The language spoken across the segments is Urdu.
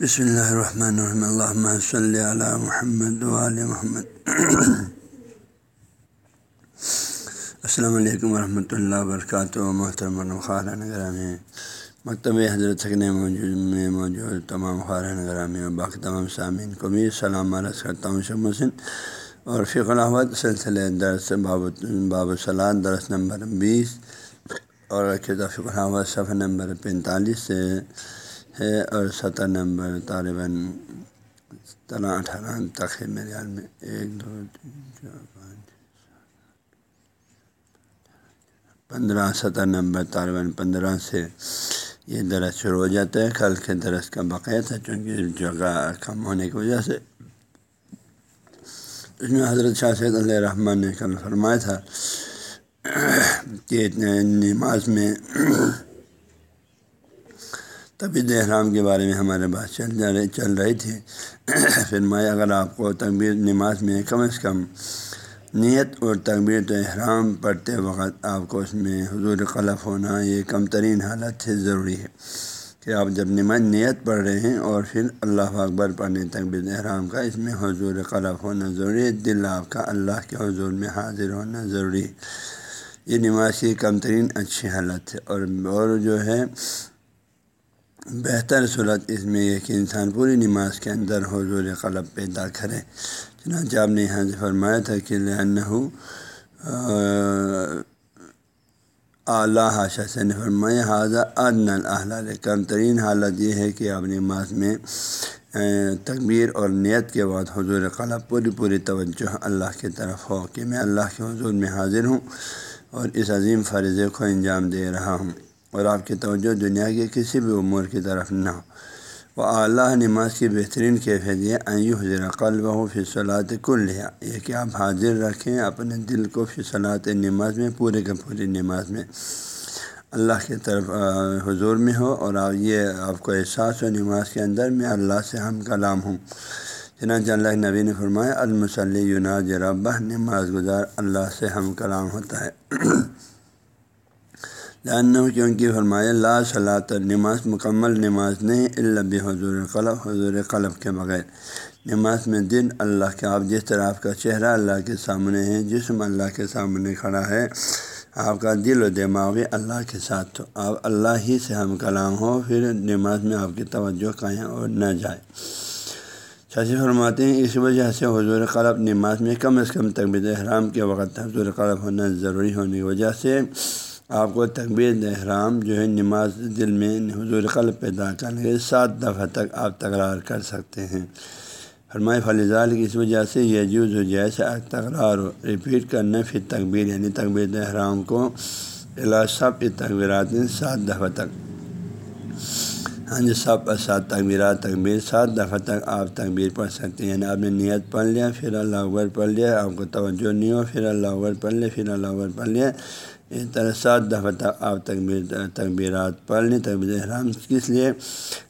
بسم اللہ الرحمن الرحمۃ اللہ صلی علی محمد علیہ محمد السلام علیکم ورحمۃ اللہ وبرکاتہ محترم خارن گرامی مکتب حضرت سکن موجود میں موجود تمام خارن گرامی اور باقی تمام سامعین کو بھی سلام عرض کرتا ہوں شب مسن اور فق الحمد سلسلہ درس باب باب سلاد درس نمبر بیس اور فق الحمد صفحہ نمبر پینتالیس سے ہے اور ستر نمبر طالباً طرح اٹھارہ تک ہے میرے خیال میں، ایک، دو تین چار، پانچ، پندرہ ستر نمبر طالباً پندرہ سے یہ درس شروع ہو جاتا ہے، کل کے درس کا بقیہ تھا چونکہ جگہ کم ہونے کی وجہ سے۔ اس میں حضرت شاہ سید علیہ رحمٰن نے کل فرمایا تھا کہ نماز میں طبی احرام کے بارے میں ہمارے بات چل جا رہی چل رہی تھی۔ پھر میں اگر آپ کو تقبیر نماز میں کم از کم نیت اور تقبیر تو احرام پڑھتے وقت آپ کو اس میں حضور قلف ہونا یہ کم ترین حالت سے ضروری ہے کہ آپ جب نماز نیت پڑھ رہے ہیں اور پھر اللہ اکبر پڑھنے تقبیر احرام کا اس میں حضور قلف ہونا ضروری ہے۔ دل آپ کا اللہ کے حضور میں حاضر ہونا ضروری ہے۔ یہ نماز کی کم ترین اچھی حالت ہے اور اور جو ہے بہتر صورت اس میں یہ کہ انسان پوری نماز کے اندر حضور قلب پیدا کرے۔ چنانچہ آپ نے یہاں سے فرمایا تھا کہ لہنحو اعلیٰ حاشہ سے نے فرمایا حاضہ عدن الحلال کم ترین حالت یہ ہے کہ آپ نماز میں تکبیر اور نیت کے بعد حضور قلب پوری پوری توجہ اللہ کی طرف ہو۔ کہ میں اللہ کے حضور میں حاضر ہوں اور اس عظیم فرضے کو انجام دے رہا ہوں۔ اور آپ کی توجہ دنیا کے کسی بھی امور کی طرف نہ ہو۔ وہ اعلیٰ نماز کی بہترین کیفیت یہ ایو حضر قلب ہو فصلاۃ کل لیا یہ کہ آپ حاضر رکھیں، اپنے دل کو فصلاۃ نماز میں، پورے کے پوری نماز میں اللہ کی طرف حضور میں ہو۔ اور آپ، یہ آپ کو احساس ہو، نماز کے اندر میں اللہ سے ہم کلام ہوں۔ چنانچہ اللہ نبی نے فرمایا المسلی یوناج ربہ نماز گزار، اللہ سے ہم کلام ہوتا ہے۔ لانو کیونکہ فرمایا، لا صلاح نماز، مکمل نماز نہیں الب حضور قلب حضور قلب کے بغیر۔ نماز میں دن اللہ کے آپ جس طرح آپ کا چہرہ اللہ کے سامنے ہے، جسم اللہ کے سامنے کھڑا ہے، آپ کا دل و دماغ اللہ کے ساتھ تو آپ اللہ ہی سے ہم کلام ہو، پھر نماز میں آپ کی توجہ کہیں اور نہ جائے۔ شاشی فرماتے ہیں، اس وجہ سے حضور قلب نماز میں کم از کم تقبیر احرام کے وقت حضور قلب ہونا ضروری ہونے کی وجہ سے آپ کو تقبیر احرام جو ہے نماز دل میں حضور قلب پیدا کرنے کے سات دفعہ تک آپ تکرار کر سکتے ہیں۔ فرمائے فلیزال کی اس وجہ سے یہ جز ہو جیسے تکرار ہو ریپیٹ کرنا پھر تقبیر یعنی تقبیر احرام کو سب تقبیرات سات دفعہ تک۔ ہاں جی سب سات تقبیرات تقبیر سات دفعہ تک آپ تقبیر پڑھ سکتے ہیں۔ یعنی آپ نے نیت پڑھ لیا، پھر اللہ اکبر پڑھ لیا، آپ کو توجہ نہیں ہو، پھر اللہ اکبر پڑھ لیا، پھر اللہ اکبر پڑھ لیا۔ اس طرح سات دفعہ تک آپ تقبیر تقبیرات پڑھ لیں۔ تقبیر احرام کس لیے؟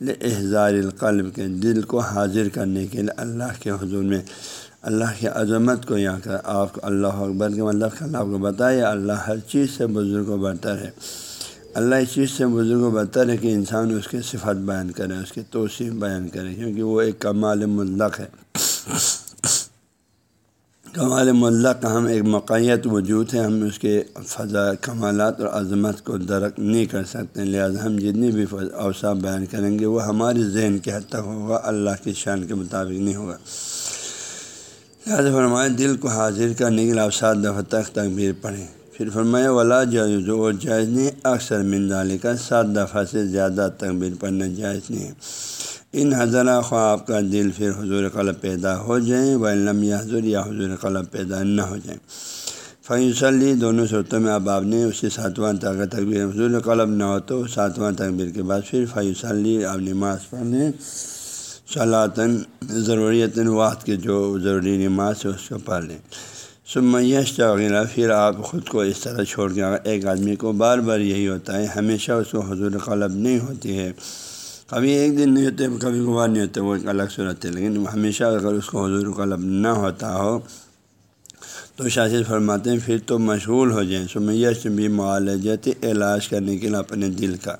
احزار القلب کے دل کو حاضر کرنے کے لیے۔ اللہ کے حضور میں، اللہ کی عظمت کو یہاں کر، آپ کو اللہ اکبر کے مطلب اللہ کو بتائے اللہ ہر چیز سے بزرگ و برتر ہے۔ اللہ اس چیز سے بزرگ و برتر ہے کہ انسان اس کے صفت بیان کرے، اس کے توصیف بیان کرے، کیونکہ وہ ایک کمال مطلق ہے۔ کمال ملک ہم ایک مقیت وجود ہے ہم اس کے فضا، کمالات اور عظمت کو درک نہیں کر سکتے، لہٰذا ہم جتنی بھی اوساف بیان کریں گے، وہ ہمارے ذہن کے حد تک ہوگا، اللہ کی شان کے مطابق نہیں ہوگا۔ لہٰذا فرمائے دل کو حاضر کرنے کے لیے آپ سات دفعہ تک تقبیر پڑھیں۔ پھر فرمایا، ولا جائز اور جائز نہیں، اکثر مندالی کا سات دفعہ سے زیادہ تقبیر پڑھنا جائز نہیں۔ ان حضرہ خواہ آپ کا دل پھر حضور قلب پیدا ہو جائیں و علم یا حضور یا حضور قلب پیدا نہ ہو جائیں۔ فیصلی دونوں صورتوں میں اب آپ نے اسی ساتواں تک تقبیر، حضور قلب نہ ہو تو ساتواں تقبیر کے بعد پھر فیصلی آپ نماز پڑھنے صلاطن ضروریت وقت کے جو ضروری نماز ہے اس کو پڑھ لیں۔ سمیش وغیرہ پھر آپ خود کو اس طرح چھوڑ کے ایک آدمی کو بار بار یہی ہوتا ہے، ہمیشہ اس کو حضور قلب نہیں ہوتی ہے۔ کبھی ایک دن نہیں ہوتے، کبھی گوار نہیں ہوتے، وہ ایک الگ صورت ہے۔ لیکن ہمیشہ اگر اس کو حضور قلب نہ ہوتا ہو، تو شاشد فرماتے ہیں، پھر تو مشغول ہو جائیں۔ سمیش بھی معالجت علاج کرنے کے لیے اپنے دل کا۔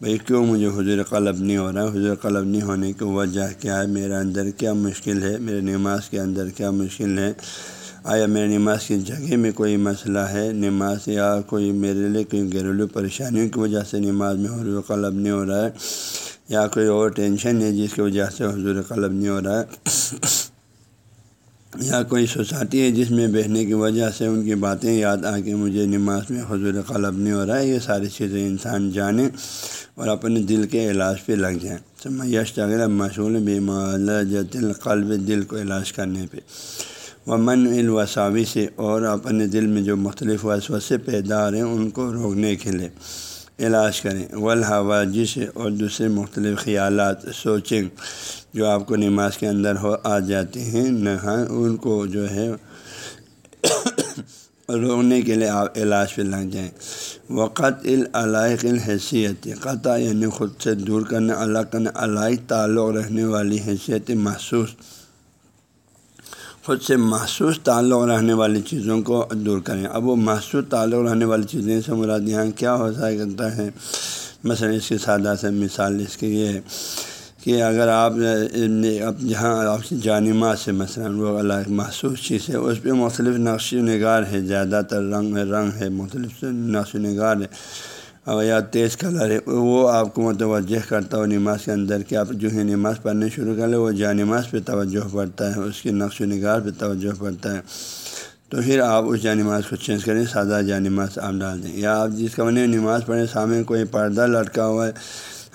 بھائی، کیوں مجھے حضور قلب نہیں ہو رہا؟ ہے حضور قلب نہیں ہونے کی وجہ کیا ہے؟ میرے اندر کیا مشکل ہے؟ میرے نماز کے اندر کیا مشکل ہے؟ آیا میرے نماز کی جگہ میں کوئی مسئلہ ہے؟ نماز یا کوئی میرے لیے کوئی گھریلو پریشانیوں کی وجہ سے نماز میں حضور قلب نہیں ہو رہا ہے؟ یا کوئی اور ٹینشن ہے جس کی وجہ سے حضور قلب نہیں ہو رہا ہے؟ یا کوئی سوسائٹی ہے جس میں بیٹھنے کی وجہ سے ان کی باتیں یاد آ کے مجھے نماز میں حضور قلب نہیں ہو رہا؟ ہے یہ ساری چیزیں انسان جانیں اور اپنے دل کے علاج پہ لگ جائیں۔ یش اگر مشغول بیمار قلب دل کو علاج کرنے پہ۔ وہ من الوساوی سے اور اپنے دل میں جو مختلف وسوسے پیدا رہے ہیں، ان کو روکنے کے لیے علاج کریں۔ ولہوا سے اور دوسرے مختلف خیالات، سوچیں جو آپ کو نماز کے اندر ہو، آ جاتے ہیں نہ ان کو جو ہے روکنے کے لیے آپ علاج پہ لگ جائیں۔ وقت العلائق الحیثیت، قطع یعنی خود سے دور کرنے الگ کرنے علائق تعلق رہنے والی حیثیت محسوس خود سے محسوس تعلق رہنے والی چیزوں کو دور کریں۔ اب وہ محسوس تعلق رہنے والی چیزیں سے مراد یہاں کیا ہو سکتا ہے مثلا اس کی سادہ سے مثال اس کی یہ ہے کہ اگر آپ اب جہاں آپ سے جانما سے مثلاً وہ الگ محسوس چیز ہے، اس پہ مختلف نقش و نگار ہے، زیادہ تر رنگ رنگ ہے، مختلف نقش و نگار ہے۔ یا تیز کلر ہے وہ آپ کو متوجہ کرتا ہو نماز کے اندر کہ آپ جو ہے نماز پڑھنے شروع کر لیں، وہ جا نماز پہ توجہ پڑتا ہے، اس کی نقش و نگار پہ توجہ پڑتا ہے۔ تو پھر آپ اس جا نماز کو چینج کریں، سادہ جا نماز آپ ڈال دیں۔ یا آپ جس کا بنے نماز پڑھیں، سامنے کوئی پردہ لٹکا ہوا ہے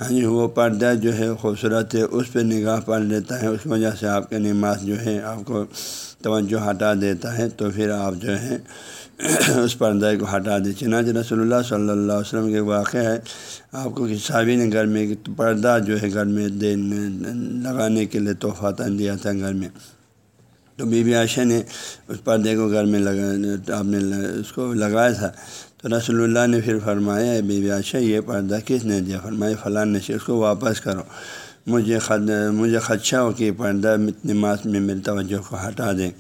ہاں جی وہ پردہ جو ہے خوبصورت ہے، اس پہ نگاہ پڑ لیتا ہے، اس وجہ سے آپ کا نماز جو ہے آپ کو توجہ ہٹا دیتا ہے، تو پھر آپ جو ہے اس پردہ کو ہٹا دیں چنانچہ رسول اللہ صلی اللہ علیہ وسلم کے واقعہ ہے، آپ کو کسی صابی نے گھر میں پردہ جو ہے گھر میں دے لگانے کے لیے تحفہ دیا تھا گھر میں۔ تو بی بی عائشہ نے اس پردے کو گھر میں لگا آپ نے اس کو لگایا تھا۔ تو رسول اللہ نے پھر فرمایا بی بی عائشہ یہ پردہ کس نے دیا؟ فرمایا، فلاں نے اس کو واپس کرو۔ مجھے خد، مجھے خدشہ ہو کہ پردہ نماز میں میری توجہ کو ہٹا دیں۔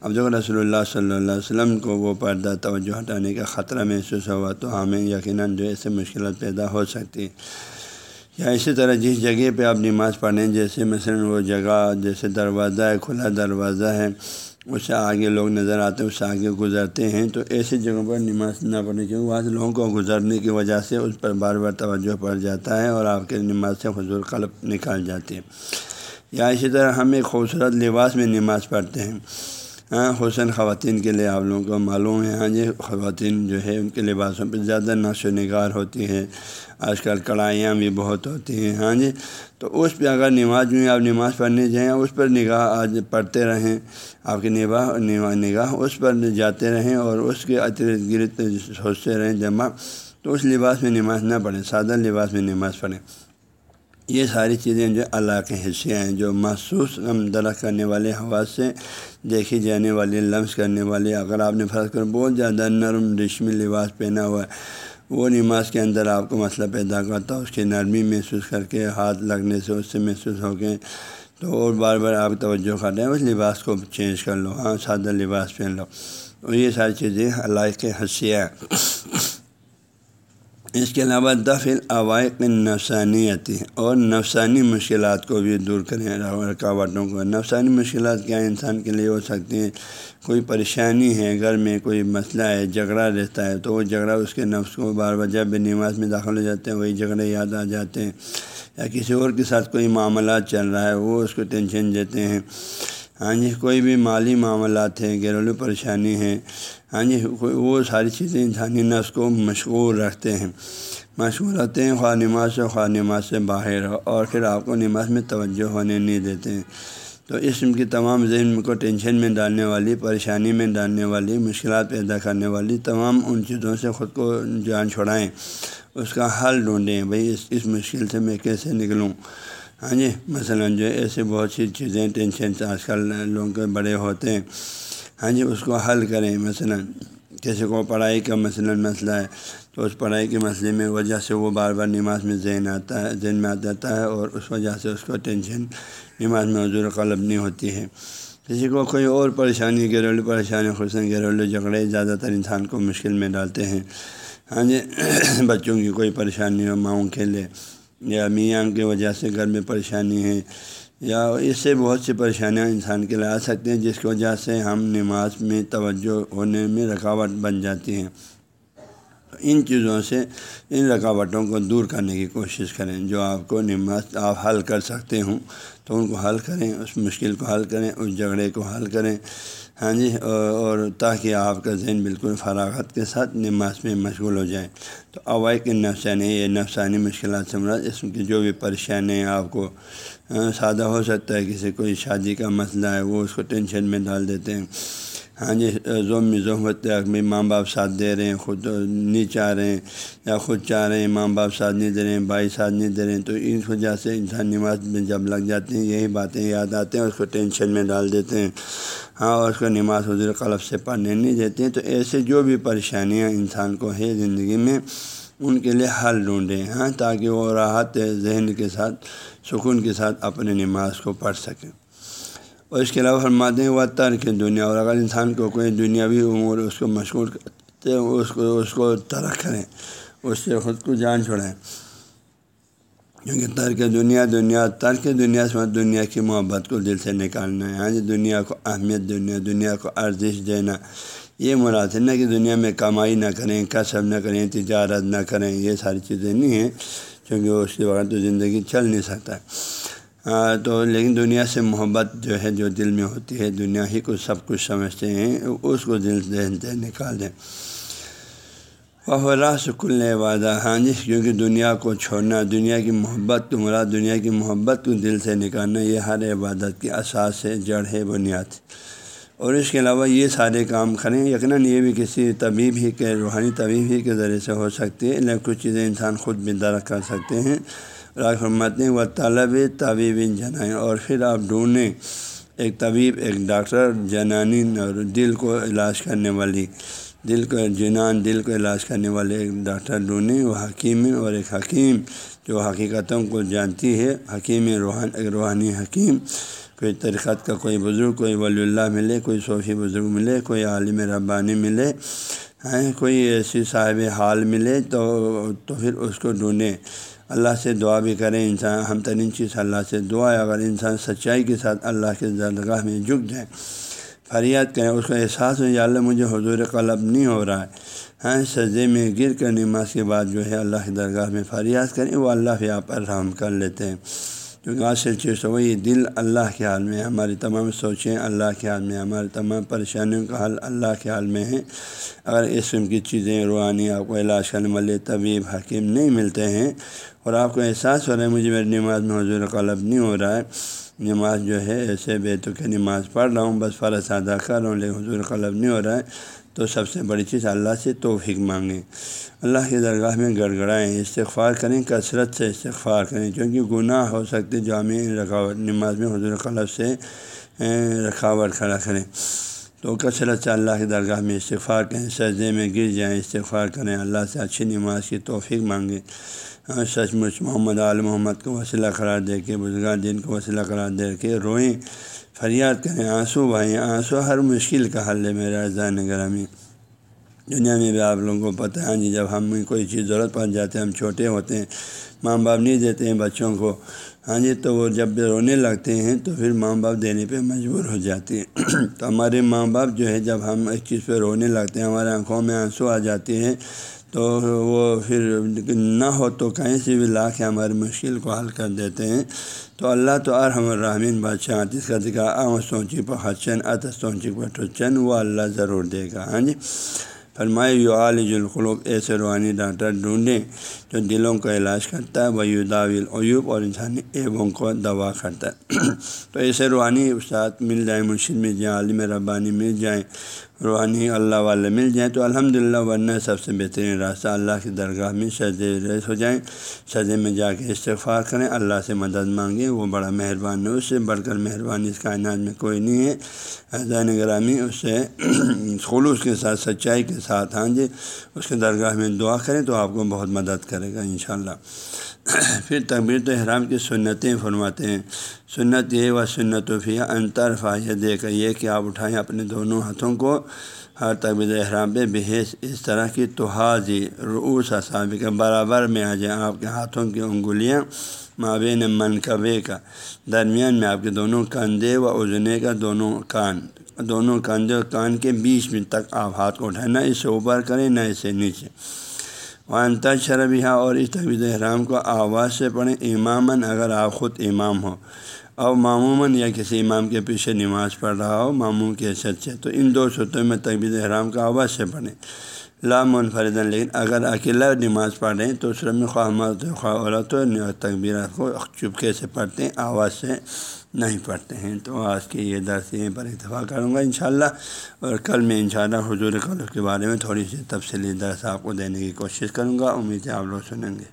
اب جو رسول اللہ صلی اللہ علیہ وسلم کو وہ پردہ توجہ ہٹانے کا خطرہ محسوس ہوا تو ہمیں یقیناً جو ایسے مشکلات پیدا ہو سکتی۔ یا اسی طرح جس جگہ پہ آپ نماز پڑھیں، جیسے مثلاً وہ جگہ، جیسے دروازہ ہے، کھلا دروازہ ہے اس سے آگے لوگ نظر آتے ہیں اس سے آگے گزرتے ہیں، تو ایسی جگہوں پر نماز نہ پڑھنے کیونکہ وہاں سے لوگوں کو گزرنے کی وجہ سے اس پر بار بار توجہ پڑ جاتا ہے اور آپ کے نماز سے حضور قلب نکال جاتی ہے یا اسی طرح ہم ایک خوبصورت لباس میں نماز پڑھتے ہیں۔ ہاں، حسن خواتین کے لیے آپ لوگوں کو معلوم ہے ہاں جی خواتین جو ہے ان کے لباسوں پہ زیادہ نقش و نگار ہوتی ہے آج کل کڑھائیاں بھی بہت ہوتی ہیں ہاں جی۔ تو اس پہ اگر نماز میں آپ نماز پڑھنے جائیں، اس پر نگاہ آج پڑھتے رہیں، آپ کی نباہ نگاہ اس پر جاتے رہیں اور اس کے ارد گرد سوچتے رہیں جمع، تو اس لباس میں نماز نہ پڑھیں، سادہ لباس میں نماز پڑھیں۔ یہ ساری چیزیں جو اللہ کے حصے ہیں، جو محسوس درخت کرنے والے ہوا سے دیکھی جانے والی، لمس کرنے والے اگر آپ نے فرض کر بہت زیادہ نرم ریشمی لباس پہنا ہوا ہے، وہ نماز کے اندر آپ کو مسئلہ پیدا کرتا ہے، اس کی نرمی محسوس کر کے، ہاتھ لگنے سے اس سے محسوس ہو کے تو اور بار بار آپ توجہ کرتے ہیں اس لباس کو چینج کر لو ہاں سادہ لباس پہن لو۔ اور یہ ساری چیزیں اللہ کے حسیہ اس کے علاوہ دفل عوائق نفسانیتی اور نفسانی مشکلات کو بھی دور کریں رکاوٹوں کو۔ نفسانی مشکلات کیا انسان کے لیے ہو سکتی ہیں؟ کوئی پریشانی ہے؟ گھر میں کوئی مسئلہ ہے؟ جھگڑا رہتا ہے تو وہ جھگڑا اس کے نفس کو بار بار جب نماز میں داخل ہو جاتے ہیں، وہی جھگڑے یاد آ جاتے ہیں۔ یا کسی اور کے ساتھ کوئی معاملات چل رہا ہے، وہ اس کو ٹینشن دیتے ہیں۔ ہاں جی کوئی بھی مالی معاملات ہیں، گھریلو پریشانی ہے ہاں جی وہ ساری چیزیں انسانی نفس کو مشغول رکھتے ہیں۔ مشغول رہتے ہیں، خواہ نماز سے، خواہ نماز سے باہر ہو، اور پھر آپ کو نماز میں توجہ ہونے نہیں دیتے ہیں۔ تو اس کی تمام ذہن کو ٹینشن میں ڈالنے والی، پریشانی میں ڈالنے والی، مشکلات پیدا کرنے والی تمام ان چیزوں سے خود کو جان چھوڑائیں اس کا حل ڈھونڈیں، بھائی، اس اس مشکل سے میں کیسے نکلوں؟ ہاں جی مثلاً جو ایسے بہت سی چیزیں ٹینشن سے آج کل لوگوں کے بڑے ہوتے ہیں۔ ہاں جی اس کو حل کریں، مثلاً کسی کو پڑھائی کا مثلاً مسئلہ ہے، تو اس پڑھائی کے مسئلے میں وجہ سے وہ بار بار نماز میں ذہن آتا ہے، ذہن میں آ جاتا ہے اور اس وجہ سے اس کو ٹینشن، نماز میں حضور قلب نہیں ہوتی ہے۔ کسی کو کوئی اور پریشانی گھریلو پریشانی خصوصاً گھریلو جھگڑے زیادہ تر انسان کو مشکل میں ڈالتے ہیں۔ ہاں جی بچوں کی کوئی پریشانی ہو، ماؤں کے لیے یا میاں کی وجہ سے گھر میں پریشانی ہے یا اس سے بہت سی پریشانیاں انسان کے لیے آ ہیں، جس کی وجہ سے ہم نماز میں توجہ ہونے میں رکاوٹ بن جاتی ہیں۔ ان چیزوں سے ان رکاوٹوں کو دور کرنے کی کوشش کریں۔ جو آپ کو نماز آپ حل کر سکتے ہوں، تو ان کو حل کریں، اس مشکل کو حل کریں، اس جھگڑے کو حل کریں۔ ہاں جی اور تاکہ آپ کا ذہن بالکل فراغت کے ساتھ نماز میں مشغول ہو جائے۔ تو اوائق نفسانی یہ نفسانی مشکلات سے مراد اس کی جو بھی پریشانی آپ کو سادہ ہو سکتا ہے، کسی کوئی شادی کا مسئلہ ہے، وہ اس کو ٹینشن میں ڈال دیتے ہیں۔ ہاں جی زوم میں زحمت میں ماں باپ ساتھ دے رہے ہیں، خود نہیں چاہ رہے ہیں، یا خود چاہ رہے ہیں، ماں باپ ساتھ نہیں دے رہے ہیں، بھائی ساتھ نہیں دے رہے ہیں، تو اس وجہ سے انسان نماز میں جب لگ جاتے ہیں، یہی باتیں یاد آتے ہیں، اس کو ٹینشن میں ڈال دیتے ہیں۔ ہاں اور اس کو نماز حضور قلب سے پڑھنے نہیں دیتے ہیں، تو ایسے جو بھی پریشانیاں انسان کو ہے زندگی میں، ان کے لیے حل ڈھونڈیں ہاں تاکہ وہ راحت ذہن کے ساتھ، سکون کے ساتھ اپنے نماز کو پڑھ سکیں۔ اور اس کے علاوہ فرماتے ہیں وہ ترک دنیا اور اگر انسان کو کوئی دنیاوی امور اس کو مشغول کرتے اس کو اس کو ترک کریں، اس سے خود کو جان چھوڑیں۔ کیونکہ ترک دنیا دنیا، ترک دنیا سے مطلب دنیا کی محبت کو دل سے نکالنا ہے۔ ہاں جی دنیا کو اہمیت دنیا دنیا کو ارزش دینا۔ یہ مراد ہے نا کہ دنیا میں کمائی نہ کریں، کسب نہ کریں، تجارت نہ کریں، یہ ساری چیزیں نہیں ہیں کیونکہ اس کے بغیر تو زندگی چل نہیں سکتا۔ تو لیکن دنیا سے محبت جو ہے، جو دل میں ہوتی ہے، دنیا ہی کو سب کچھ سمجھتے ہیں، اس کو دل سے نکال دیں۔ وہ سکل وعدہ ہاں جی کیونکہ دنیا کو چھوڑنا، دنیا کی محبت کو مراد دنیا کی محبت کو دل سے نکالنا، یہ ہر عبادت کی اساس ہے، جڑ ہے، بنیاد۔ اور اس کے علاوہ یہ سارے کام کریں، یقیناً یہ بھی کسی طبیب ہی کے، روحانی طبیب ہی کے ذریعے سے ہو سکتی ہے لیکن کچھ چیزیں انسان خود بھی درخت کر سکتے ہیں۔ راکمت و طلب طبیب جنائیں۔ اور پھر آپ ڈھونڈیں، ایک طبیب، ایک ڈاکٹر، جنانی اور دل کو علاج کرنے والی۔ دل کو جنان، دل کو علاج کرنے والے ایک ڈاکٹر ڈھونڈیں، وہ حکیم اور ایک حکیم جو حقیقتوں کو جانتی ہے، حکیم روحان، ایک روحانی حکیم۔ کوئی ترقت کا کوئی بزرگ، کوئی ولی اللہ ملے، کوئی صوفی بزرگ ملے، کوئی عالم ربانی ملے، ہیں، کوئی ایسی صاحب حال ملے تو تو پھر اس کو ڈھونڈیں۔ اللہ سے دعا بھی کریں، انسان ہم ترین چیز اللہ سے دعا ہے۔ اگر انسان سچائی کے ساتھ اللہ کے زندگاہ میں جھک جائے، فریاد کریں، اس کو احساس ہو یا اللہ مجھے حضور قلب نہیں ہو رہا ہے ہاں سجدے میں گر کر نماز کے بعد جو ہے اللہ کی درگاہ میں فریاد کریں، وہ اللہ بھی آپ پر رحم کر لیتے ہیں۔ کیونکہ اصل چیز تو وہی دل اللہ کے حال میں ہماری تمام سوچیں اللہ کے حال میں ہماری تمام پریشانیوں کا حل اللہ کے حال میں ہے اگر اس قسم کی چیزیں، روحانی آپ کو علاج کرنے والے طبیب، حکیم نہیں ملتے ہیں اور آپ کو احساس ہو رہا ہے، مجھے میری نماز میں حضور قلب نہیں ہو رہا ہے۔ نماز جو ہے، ایسے بے تو کہ نماز پڑھ رہا ہوں، بس فرض ادا کر رہا ہوں، لیکن حضور قلب نہیں ہو رہا ہے۔ تو سب سے بڑی چیز اللہ سے توفیق مانگیں۔ اللہ کی درگاہ میں گڑ گڑائیں استغفار کریں، کثرت سے استغفار کریں۔ کیونکہ گناہ ہو سکتے، جامع رکاوٹ، نماز میں حضور قلب سے رکاوٹ کھڑا کریں۔ تو کثرت سے اللہ کی درگاہ میں استغفار کریں، سجدے میں گر جائیں، استغفار کریں۔ اللہ سے اچھی نماز کی توفیق مانگیں۔ ہاں، سچ مچ محمد عال محمد کو وسیلہ قرار دے کے بزرگار دین کو وسیلہ قرار دے کے روئیں۔ فریاد کریں، آنسو بھائی آنسو ہر مشکل کا حل ہے میرا زین گرامی دنیا میں بھی آپ لوگوں کو پتہ ہے جی جب ہم کوئی چیز ضرورت پڑ جاتے ہیں، ہم چھوٹے ہوتے ہیں، ماں باپ نہیں دیتے ہیں بچوں کو۔ ہاں جی تو وہ جب رونے لگتے ہیں، تو پھر ماں باپ دینے پہ مجبور ہو جاتی ہیں۔ تو ہمارے ماں باپ جو ہے، جب ہم ایک چیز پہ رونے لگتے ہیں، ہمارے آنکھوں میں آنسو آ جاتے ہیں تو وہ پھر نہ ہو تو کہیں سے بھی لا کے ہماری مشکل کو حل کر دیتے ہیں۔ تو اللہ تو ارحم الرحمین بادشاہ جس کا ذکر آم سوچی پر حسن ات سوچی پر ٹھچن وہ اللہ ضرور دے گا۔ ہاں جی۔ فرمائے یو عالج الخلوق ایسے روحانی ڈاکٹر ڈھونڈیں جو دلوں کا علاج کرتا ہے وہ یوداول ایوب اور انسانی ایبوں کو دوا کرتا ہے۔ تو ایسے روحانی استاد، مل جائیں مرشد مل جائیں، عالم ربانی مل جائیں۔ روحانی اللہ والے مل جائیں تو الحمد للہ ورنہ سب سے بہترین راستہ اللہ کی درگاہ میں سجے ریس ہو جائیں۔ سجے میں جا کے استغفار کریں، اللہ سے مدد مانگیں، وہ بڑا مہربان ہے، اس سے بڑھ کر مہربانی اس کائنات میں کوئی نہیں ہے۔ زین گرامی اس سے خلوص کے ساتھ، سچائی کے ساتھ ہاں جی اس کے درگاہ میں دعا کریں تو آپ کو بہت مدد کرے گا انشاءاللہ۔ پھر تقبیر تو احرام کی سنتیں فرماتے ہیں۔ سنت یہ و سنت و فیا انتر فاہیہ دے کر یہ کہ آپ اٹھائیں اپنے دونوں ہاتھوں کو۔ ہر تقبیر احرام پہ بحیث اس طرح کی توحاضی روس اصابی کے برابر میں آ جائیں آپ کے ہاتھوں کی انگلیاں مابین منقبے کا۔ درمیان میں آپ کے دونوں کندھے و اجنے کا دونوں کان، دونوں کندھے اور کان کے بیچ میں تک آپ ہاتھ کو اٹھائیں، نہ اسے اوپر کریں، نہ اسے نیچے۔ وانتا شربیہ اور اس طویل احرام کو آواز سے پڑھیں۔ اماماً اگر آپ خود امام ہو اور معموماً یا کسی امام کے پیچھے نماز پڑھ رہا ہو، معموم کے حیثیت سے، تو ان دو صورتوں میں طبیعت احرام کا آواز سے پڑھیں۔ لام منفردن لیکن اگر اکیلا نماز پڑھ رہے ہیں، تو اس میں خواہ مرد، خواہ عورت تقبیرات کو چپکے سے پڑھتے ہیں آواز سے نہیں پڑھتے ہیں۔ تو آج کے یہ درس یہیں پر اتفاق کروں گا انشاءاللہ۔ اور کل میں انشاءاللہ حضور قلف کے بارے میں تھوڑی سی تفصیلی درس آپ کو دینے کی کوشش کروں گا۔ امید ہے آپ لوگ سنیں گے۔